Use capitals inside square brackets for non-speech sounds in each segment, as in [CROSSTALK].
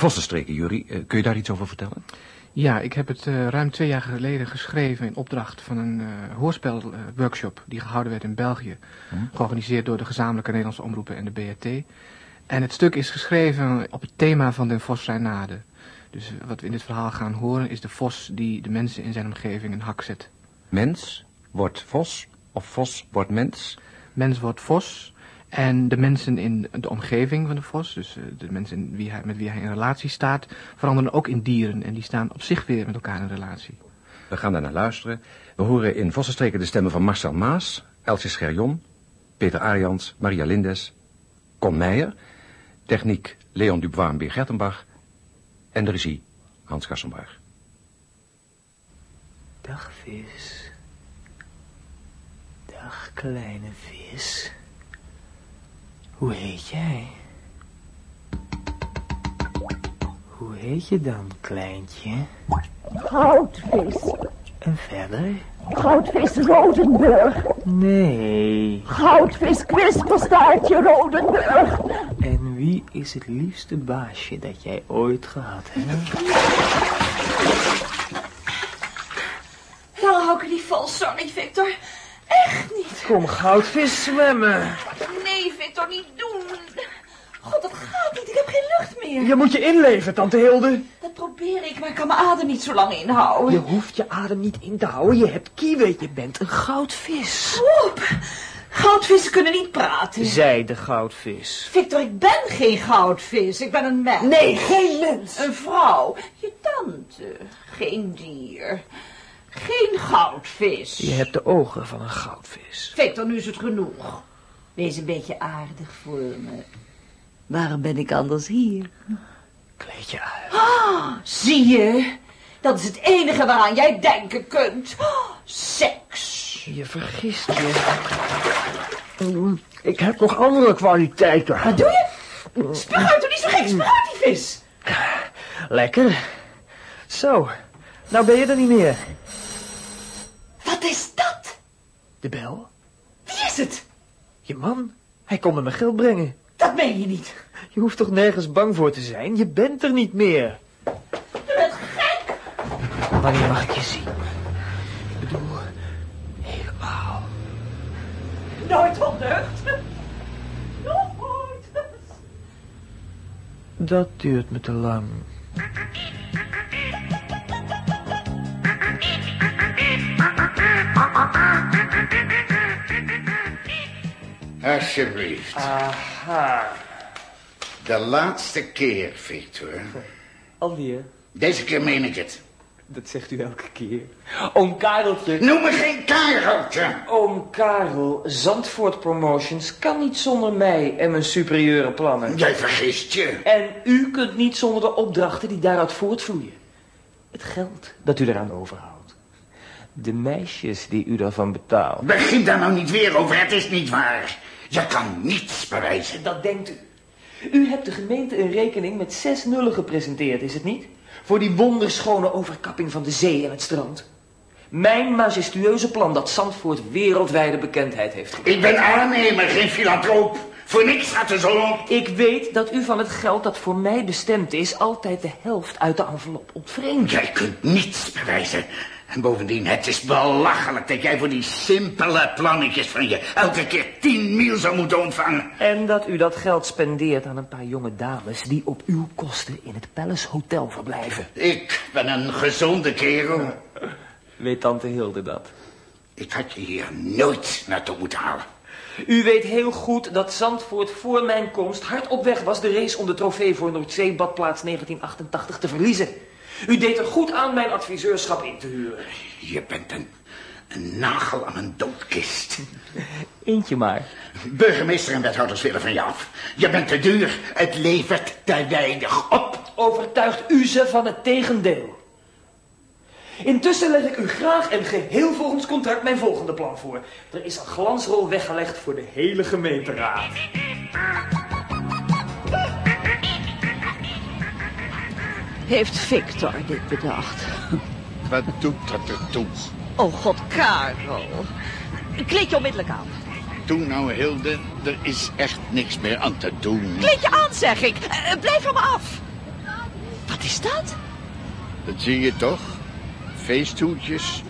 Vossenstreken, Jury. Eh, kun je daar iets over vertellen? Ja, ik heb het uh, ruim twee jaar geleden geschreven in opdracht van een uh, hoorspelworkshop die gehouden werd in België. Hm. Georganiseerd door de gezamenlijke Nederlandse omroepen en de BRT. En het stuk is geschreven op het thema van de Vosrijnade. Dus wat we in dit verhaal gaan horen is de vos die de mensen in zijn omgeving een hak zet. Mens wordt vos of vos wordt mens? Mens wordt vos en de mensen in de omgeving van de vos, dus eh, de mensen wie hij, met wie hij in relatie staat, veranderen ook in dieren en die staan op zich weer met elkaar in relatie. We gaan daar naar luisteren. We horen in Vossenstreken de stemmen van Marcel Maas, Elsje Scherjon, Peter Arians, Maria Lindes, Con Meijer, techniek Leon Dubois en Beer Gertenbach en de regie Hans Kassenberg. Dag vis. Dag kleine vis. Hoe heet jij? Hoe heet je dan, kleintje? Goudvis. En verder? Goudvis Rodenburg. Nee. Goudvis Kwistelstaartje Rodenburg. En wie is het liefste baasje dat jij ooit gehad hebt? Nou, hou ik die vol, sorry, Victor. Echt niet. Kom goudvis zwemmen. Niet doen. God, dat gaat niet. Ik heb geen lucht meer. Je moet je inleven, tante Hilde. Dat probeer ik, maar ik kan mijn adem niet zo lang inhouden. Je hoeft je adem niet in te houden. Je hebt kiwi. Je bent een goudvis. Op. Goudvissen kunnen niet praten. Zij de goudvis. Victor, ik ben geen goudvis. Ik ben een mens. Nee, geen mens. Een vrouw. Je tante. Geen dier. Geen goudvis. Je hebt de ogen van een goudvis. Victor, nu is het genoeg. Wees een beetje aardig voor me. Waarom ben ik anders hier? Kleed je uit. Zie je? Dat is het enige waaraan jij denken kunt. Oh, seks. Je vergist je. Ik heb nog andere kwaliteiten. Wat doe je? Spuug uit, doe niet zo gek. Spuug uit die vis. Lekker. Zo, nou ben je er niet meer. Wat is dat? De bel. Wie is het? Je man. Hij komt me mijn geld brengen. Dat meen je niet. Je hoeft toch nergens bang voor te zijn? Je bent er niet meer. Je bent gek. Wanneer mag ik je zien? Ik bedoel, helemaal. Nooit ondeugd. Nooit. Dat duurt me te lang. Alsjeblieft. Aha. De laatste keer, Victor. Alweer? Deze keer meen ik het. Dat zegt u elke keer. Oom Kareltje. Noem me geen Kareltje. Oom Karel, Zandvoort Promotions kan niet zonder mij en mijn superieure plannen. Jij vergist je. En u kunt niet zonder de opdrachten die daaruit voortvloeien. Het geld dat u eraan overhoudt. De meisjes die u daarvan betaalt. Begin daar nou niet weer over, het is niet waar. Je kan niets bewijzen. Dat denkt u. U hebt de gemeente een rekening met zes nullen gepresenteerd, is het niet? Voor die wonderschone overkapping van de zee en het strand. Mijn majestueuze plan dat Zandvoort wereldwijde bekendheid heeft gekregen. Ik ben aannemer, geen filantroop. Voor niks gaat de zon op. Ik weet dat u van het geld dat voor mij bestemd is... altijd de helft uit de envelop ontvreemdt. Jij kunt niets bewijzen. En bovendien, het is belachelijk dat jij voor die simpele plannetjes van je... elke keer tien mil zou moeten ontvangen. En dat u dat geld spendeert aan een paar jonge dames... die op uw kosten in het Palace Hotel verblijven. Ik ben een gezonde kerel. Weet tante Hilde dat? Ik had je hier nooit naartoe moeten halen. U weet heel goed dat Zandvoort voor mijn komst hard op weg was... de race om de trofee voor Noordzee-badplaats 1988 te verliezen. U deed er goed aan mijn adviseurschap in te huren. Je bent een, een nagel aan een doodkist. Eentje maar. Burgemeester en wethouders willen van je af. Je bent te duur. Het levert te weinig op. Overtuigt u ze van het tegendeel. Intussen leg ik u graag en geheel volgens contract mijn volgende plan voor. Er is een glansrol weggelegd voor de hele gemeenteraad. Heeft Victor dit bedacht? Wat doet dat er toe? Oh god, Karel. Kleed je onmiddellijk aan. Toen nou, Hilde, er is echt niks meer aan te doen. Kleed je aan, zeg ik. Eh, blijf van me af. is dat? Dat zie je toch? Feesthoedjes.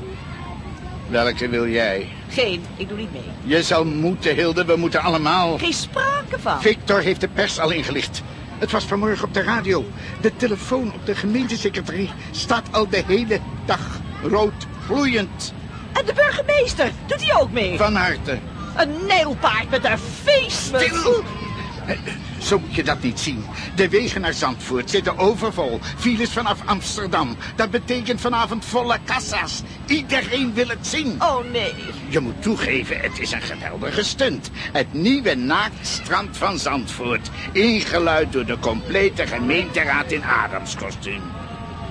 Welke wil jij? Geen, ik doe niet mee. Je zal moeten, Hilde. We moeten allemaal. Geen sprake van. Victor heeft de pers al ingelicht. Het was vanmorgen op de radio. De telefoon op de gemeentesecretarie staat al de hele dag rood gloeiend. En de burgemeester, doet hij ook mee? Van harte. Een nijlpaard met een feestmuts. Stil! Zo moet je dat niet zien. De wegen naar Zandvoort zitten overvol. Files vanaf Amsterdam. Dat betekent vanavond volle kassa's. Iedereen wil het zien. Oh nee. Je moet toegeven, het is een geweldige stunt. Het nieuwe naaktstrand van Zandvoort. Ingeluid door de complete gemeenteraad in Adamskostuum.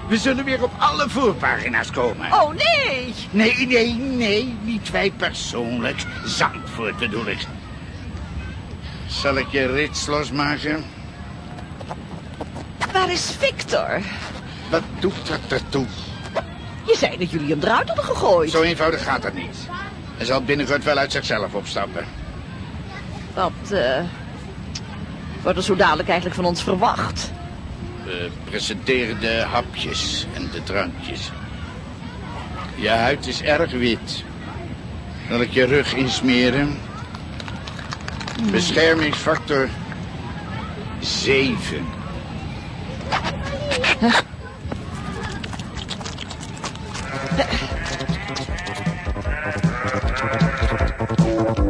We zullen weer op alle voorpagina's komen. Oh nee. Nee, nee, nee, niet wij persoonlijk. Zandvoort bedoel ik. Zal ik je rits losmaken? Waar is Victor? Wat doet dat ertoe? Je zei dat jullie hem eruit hadden gegooid. Zo eenvoudig gaat dat niet. Hij zal binnenkort wel uit zichzelf opstappen. Wat, eh... wordt er zo dadelijk eigenlijk van ons verwacht? We presenteren de hapjes en de drankjes. Je huid is erg wit. Zal ik je rug insmeren? Beschermingsfactor 7.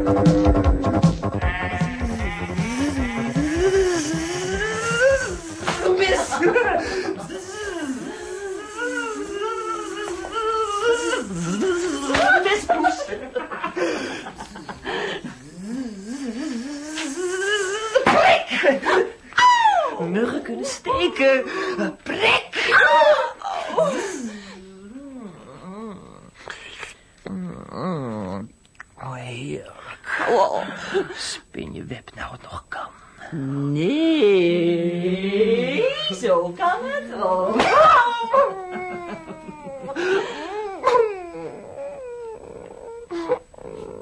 Muggen Oh, heerlijk. Oh, Spin je web nou het nog kan. Nee, zo kan het ook.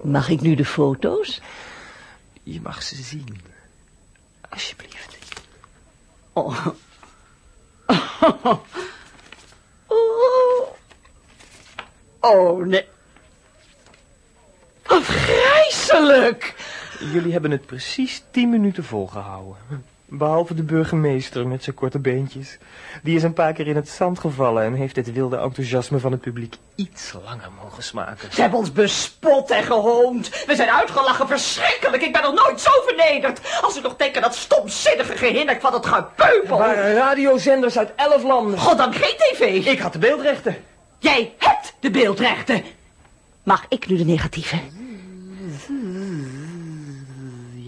Mag ik nu de foto's? Je mag ze zien. Alsjeblieft. Oh. Oh, [LAUGHS] oh nee. Jullie hebben het precies tien minuten volgehouden. Behalve de burgemeester met zijn korte beentjes. Die is een paar keer in het zand gevallen en heeft het wilde enthousiasme van het publiek iets langer mogen smaken. ze hebben ons bespot en gehoond. We zijn uitgelachen, verschrikkelijk. Ik ben nog nooit zo vernederd. Als u nog denkt aan dat stomzinnige gehinnik van het gepeupel. waren radiozenders uit elf landen. Goddank geen tv. Ik had de beeldrechten. Jij hebt de beeldrechten. Mag ik nu de negatieve?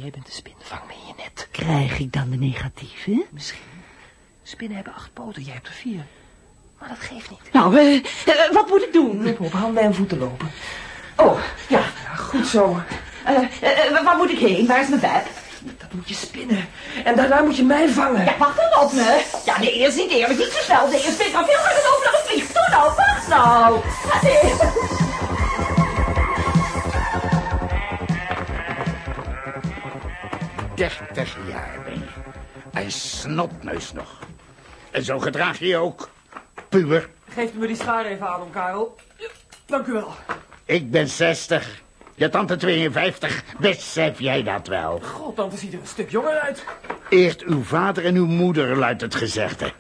Jij bent de spin, vang me je net. Krijg ik dan de negatieve? Misschien. Spinnen hebben acht poten, jij hebt er vier. Maar dat geeft niet. Nou, eh, eh, wat moet ik doen? Loop op handen en voeten lopen. Oh, ja. Ja, goed zo. Eh, waar moet ik heen? Waar is mijn web? Dat moet je spinnen. En daarna moet je mij vangen. Ja, wacht dan op me. Ja, nee, eerst niet eerlijk. Niet zo snel. Nee, eerst ben ik al veel harder over dan een vlieg. Doe nou, wacht nou. Nee. 30 jaar ben je. Een snotneus nog. En zo gedraag je je ook. Puur. Geeft u me die schaar even aan, om Karel. Dank u wel. Ik ben 60. Je tante 52. Besef jij dat wel? God, tante ziet er een stuk jonger uit. Eert uw vader en uw moeder, luidt het gezegde.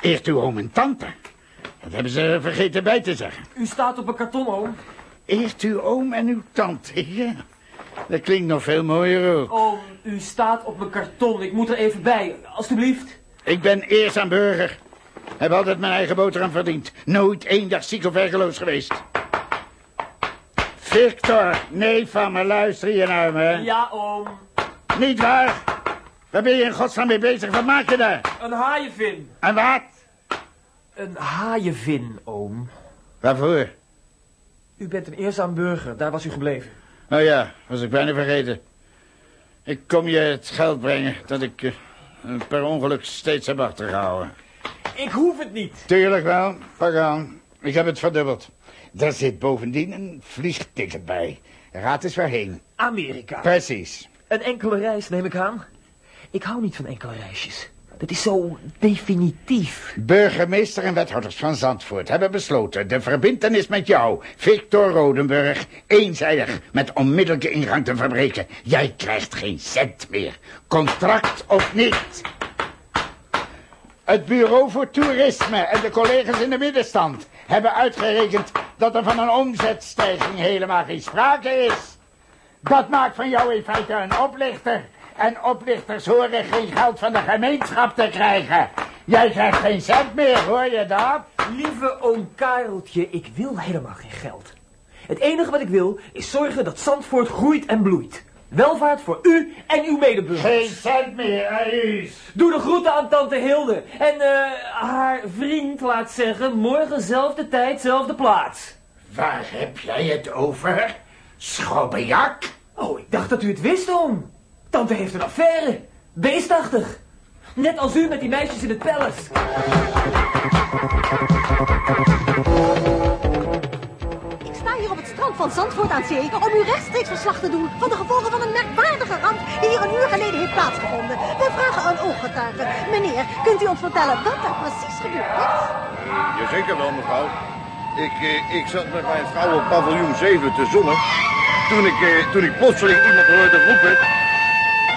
Eert uw oom en tante. Dat hebben ze vergeten bij te zeggen. U staat op een karton, oom. Eert uw oom en uw tante. Ja, dat klinkt nog veel mooier ook. Oom, u staat op mijn karton. Ik moet er even bij, alstublieft. Ik ben eerzaam burger. Heb altijd mijn eigen boterham verdiend. Nooit één dag ziek of werkeloos geweest. Victor, neef van me, luister je naar me. Ja, oom. Niet waar? Waar ben je in godsnaam mee bezig? Wat maak je daar? Een haaienvin. En wat? Een haaienvin, oom. Waarvoor? U bent een eerzaam burger, daar was u gebleven. Oh ja, was ik bijna vergeten. Ik kom je het geld brengen dat ik eh, per ongeluk steeds heb achtergehouden. Ik hoef het niet. Tuurlijk wel, pak aan. Ik heb het verdubbeld. Daar zit bovendien een vliegticket bij. Raad eens waarheen. Amerika. Precies. Een enkele reis, neem ik aan. Ik hou niet van enkele reisjes. Dat is zo definitief. Burgemeester en wethouders van Zandvoort hebben besloten de verbintenis met jou, Victor Rodenburg, eenzijdig met onmiddellijke ingang te verbreken. Jij krijgt geen cent meer. Contract of niet. Het Bureau voor Toerisme en de collega's in de middenstand hebben uitgerekend dat er van een omzetstijging helemaal geen sprake is. Dat maakt van jou in feite een oplichter. En oplichters horen geen geld van de gemeenschap te krijgen. Jij krijgt geen cent meer, hoor je dat? Lieve oom Kareltje, ik wil helemaal geen geld. Het enige wat ik wil is zorgen dat Zandvoort groeit en bloeit. Welvaart voor u en uw medeburgers. Geen cent meer, Aries. Doe de groeten aan tante Hilde. En eh, haar vriend laat zeggen, morgen zelfde tijd, zelfde plaats. Waar heb jij het over? Schobbejak? Oh, ik dacht dat u het wist, oom. Tante heeft een affaire. Beestachtig. Net als u met die meisjes in het palace. Ik sta hier op het strand van Zandvoort aan Zee om u rechtstreeks verslag te doen van de gevolgen van een merkwaardige ramp die hier een uur geleden heeft plaatsgevonden. We vragen een ooggetuige. Meneer, kunt u ons vertellen wat er precies gebeurd is? Jazeker wel, mevrouw. Ik, eh, ik zat met mijn vrouw op paviljoen 7 te zonnen. Toen ik, eh, toen ik plotseling iemand hoorde roepen.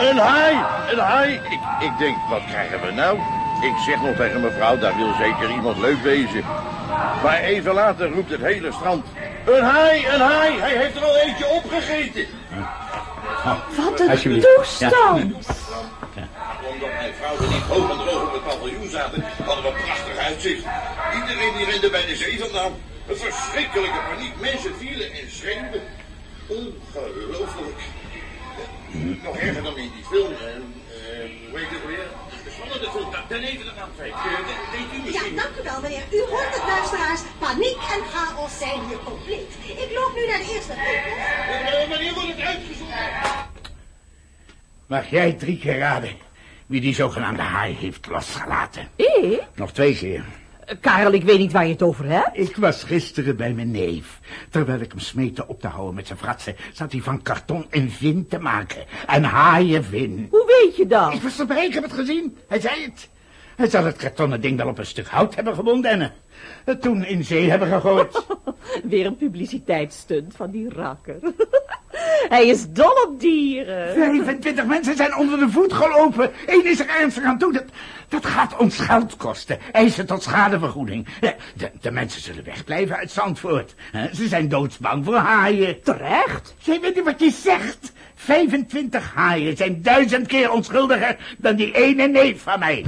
Een haai! Een haai! Ik, ik denk, wat krijgen we nou? Ik zeg nog tegen mevrouw, daar wil zeker iemand leuk wezen. Maar even later roept het hele strand. Een haai! Een haai! Hij heeft er al eentje opgegeten! Wat een toestand. Omdat mijn vrouw er niet hoog en droog op het paviljoen zaten, hadden we een prachtig uitzicht. Iedereen die rende bij de zee vandaan. Een verschrikkelijke paniek. Mensen vielen en schreeuwden. Ongelooflijk. Nog erger dan in die film. eh, eh, hoe heet het weer? De spannende film. Ten even de naam kwijt. Eh, dat weet u Ja, dank u wel, meneer. U hoort het, luisteraars. Paniek en chaos zijn hier compleet. Ik loop nu naar de eerste. Eh, Wanneer wordt het uitgezonden? Mag jij drie keer raden wie die zogenaamde haai heeft losgelaten? Ik? Nog twee keer. Karel, ik weet niet waar je het over hebt. Ik was gisteren bij mijn neef. Terwijl ik hem smeette op te houden met zijn fratsen... zat hij van karton een vin te maken. Een haaienvin. Hoe weet je dat? Ik was erbij, ik heb het gezien. Hij zei het. Hij zal het kartonnen ding wel op een stuk hout hebben gebonden... en eh, toen in zee hebben gegooid. [LAUGHS] Weer een publiciteitsstunt van die rakker. [LAUGHS] Hij is dol op dieren. 25 mensen zijn onder de voet gelopen. Eén is er ernstig aan toe. Dat, dat gaat ons geld kosten. Eisen tot schadevergoeding. De, de mensen zullen wegblijven uit Zandvoort. hè. Ze zijn doodsbang voor haaien. Terecht. Jij weet niet wat je zegt. 25 haaien zijn duizend keer onschuldiger dan die ene neef van mij.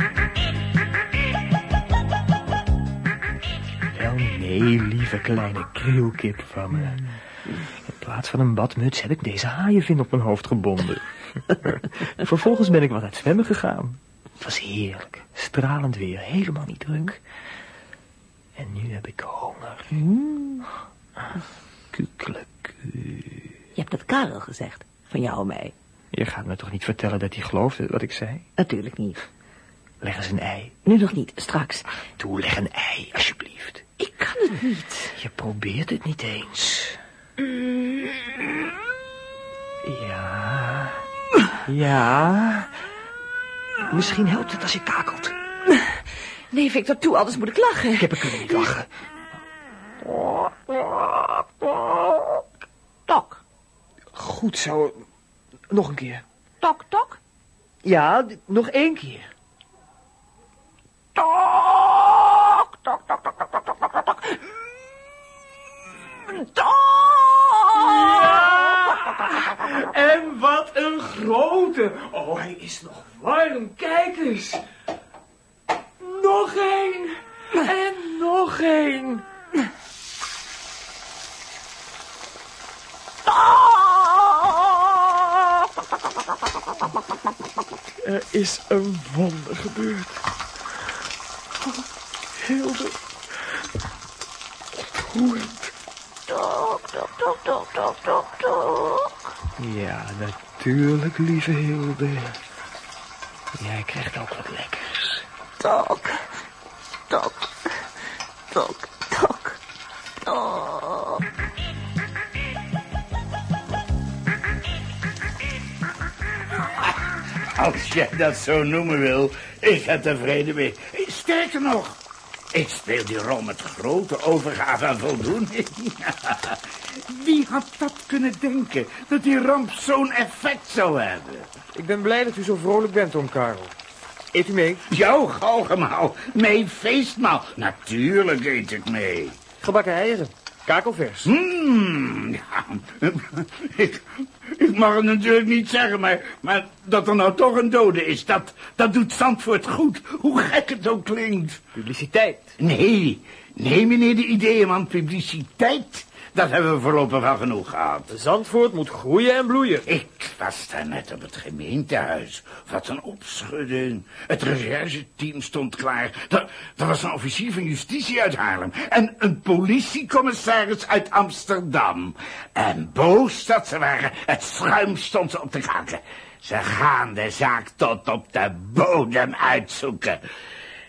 Wel nee, lieve kleine krielkip van me. In plaats van een badmuts heb ik deze haaienvin op mijn hoofd gebonden. [LAUGHS] Vervolgens ben ik wat uit zwemmen gegaan. Het was heerlijk, stralend weer, helemaal niet druk. En nu heb ik honger. Kukeleku. Je hebt dat Karel gezegd, van jou en mij. Je gaat me toch niet vertellen dat hij geloofde wat ik zei? Natuurlijk niet. Leg eens een ei. Nu nog niet, straks. Toe, leg een ei, alsjeblieft. Ik kan het niet. Je probeert het niet eens. Ja. Ja. Misschien helpt het als je kakelt. Nee, Victor, toe, anders moet ik lachen. Ik heb er kunnen niet lachen. Tok, Goed zo. Nog een keer. tok, tok. Ja, nog één keer. Grote. Oh, hij is nog warm. Kijk eens. Nog één. En nog één. Er is een wonder gebeurd. Oh, Hilde. Ontroerend. Tok, tok, tok, tok, tok, tok, tok. Ja, natuurlijk, lieve Hilde. Jij krijgt ook wat lekkers. Tok, tok, tok, tok, tok. Als jij dat zo noemen wil, Ik heb er vrede mee. Sterker nog, ik speel die rol met grote overgave en voldoening. [LAUGHS] Wie had dat kunnen denken, dat die ramp zo'n effect zou hebben? Ik ben blij dat u zo vrolijk bent, oom Karel. Eet u mee? [LAUGHS] Jouw galgenmaal, mijn feestmaal. Natuurlijk eet ik mee. Gebakken eieren. Kakelvers. Hmm, ja. [LAUGHS] ik, [LAUGHS] ik mag het natuurlijk niet zeggen, maar, maar dat er nou toch een dode is, dat, dat doet Zandvoort goed, hoe gek het ook klinkt. Publiciteit. Nee, nee meneer de ideeënman, publiciteit, dat hebben we voorlopig wel genoeg gehad. Zandvoort moet groeien en bloeien. Ik was daar net op het gemeentehuis. Wat een opschudding. Het rechercheteam stond klaar. Er, er was een officier van justitie uit Haarlem. En een politiecommissaris uit Amsterdam. En boos dat ze waren. Het schuim stond ze op de kaken. Ze gaan de zaak tot op de bodem uitzoeken.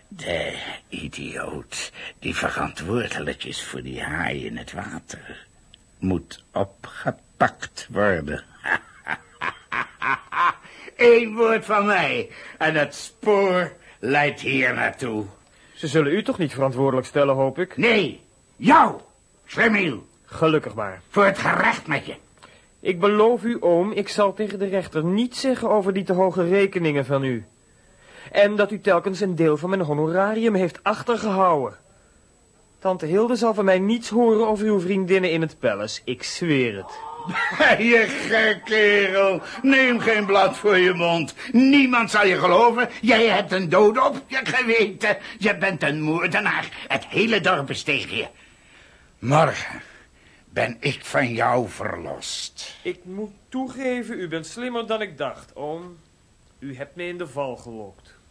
De idioot die verantwoordelijk is voor die haai in het water... moet opgepakt worden. [LAUGHS] Eén woord van mij en het spoor leidt hier naartoe. Ze zullen u toch niet verantwoordelijk stellen, hoop ik? Nee, jou, Slemiel, Gelukkig maar. voor het gerecht met je. Ik beloof u, oom, ik zal tegen de rechter niets zeggen over die te hoge rekeningen van u. En dat u telkens een deel van mijn honorarium heeft achtergehouden. Tante Hilde zal van mij niets horen over uw vriendinnen in het palace. Ik zweer het. [LAUGHS] Je gek kerel, neem geen blad voor je mond. Niemand zal je geloven. Jij hebt een dood op je geweten. Je bent een moordenaar. Het hele dorp is tegen je. Morgen ben ik van jou verlost. Ik moet toegeven, u bent slimmer dan ik dacht, oom. U hebt me in de val gelokt.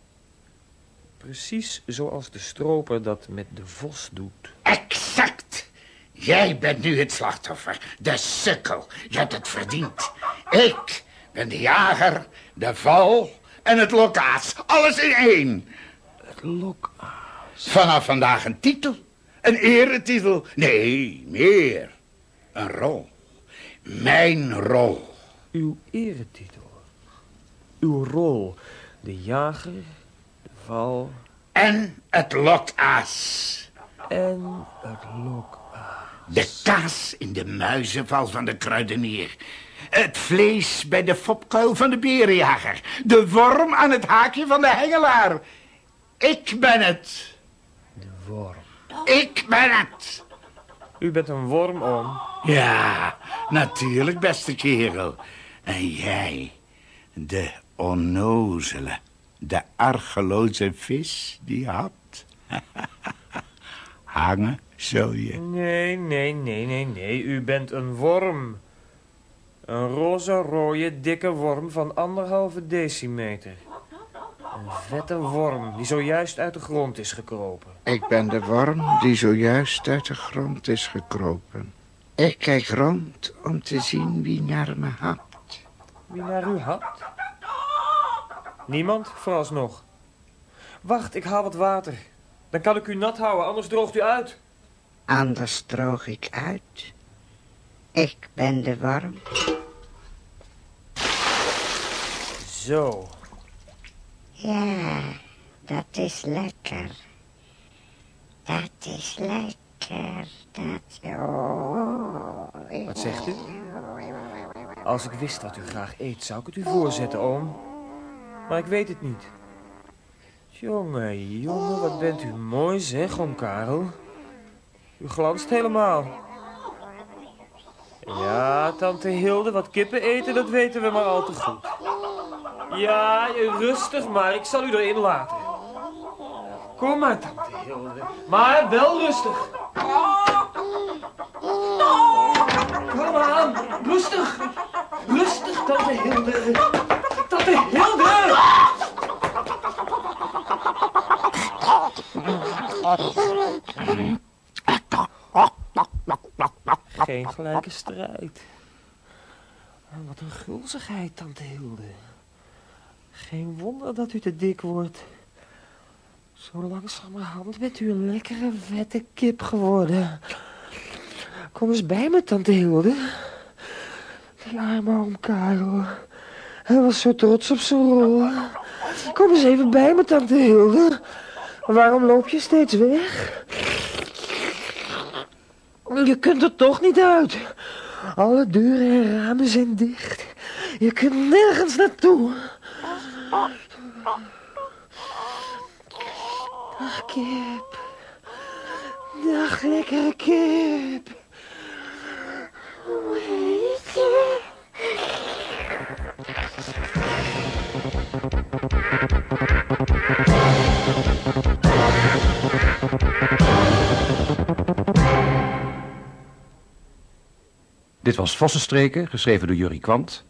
Precies zoals de stroper dat met de vos doet. Exact. Jij bent nu het slachtoffer, de sukkel. Je hebt het verdiend. Ik ben de jager, de val en het lokaas. Alles in één. Het lok. Vanaf vandaag een titel. Een eretitel. Nee, meer. Een rol. Mijn rol. Uw eretitel. Uw rol. De jager, En het lokaas. en het lok. De kaas in de muizenval van de kruidenier. Het vlees bij de fopkuil van de berenjager. De worm aan het haakje van de hengelaar. Ik ben het. De worm. Ik ben het. U bent een worm, oom. Ja, natuurlijk, beste kerel. En jij, de onnozele, de argeloze vis die had. [LAUGHS] Hangen zul je. Nee, nee, nee, nee, nee. U bent een worm. Een roze, rode, dikke worm van anderhalve decimeter. Een vette worm die zojuist uit de grond is gekropen. Ik ben de worm die zojuist uit de grond is gekropen. Ik kijk rond om te zien wie naar me had. Wie naar u had? Niemand, vooralsnog. Wacht, ik haal wat water. Dan kan ik u nat houden, anders droogt u uit. Anders droog ik uit. Ik ben de worm. Zo. Ja, dat is lekker. Dat is lekker. Dat... Oh. Wat zegt u? Als ik wist wat u graag eet, zou ik het u voorzetten, oom. Maar ik weet het niet. Jongen, jongen, wat bent u mooi, zeg, oom Karel. U glanst helemaal. Ja, tante Hilde, wat kippen eten, dat weten we maar al te goed. Ja, rustig maar, ik zal u erin laten. Kom maar, tante Hilde. Maar wel rustig. Kom aan, rustig. Rustig, tante Hilde. Tante Hilde! Geen gelijke strijd. Wat een gulzigheid, tante Hilde. Geen wonder dat u te dik wordt. Zo langzamerhand bent u een lekkere vette kip geworden. Kom eens bij me, tante Hilde. Die arme oom Karel. Hij was zo trots op zijn rol. Kom eens even bij me, tante Hilde. Waarom loop je steeds weg? Je kunt er toch niet uit. Alle deuren en ramen zijn dicht. Je kunt nergens naartoe. Dag, kip. Dag, lekkere kip. Hoe heet je? Dit was Vossenstreken, geschreven door Jurie Kwant.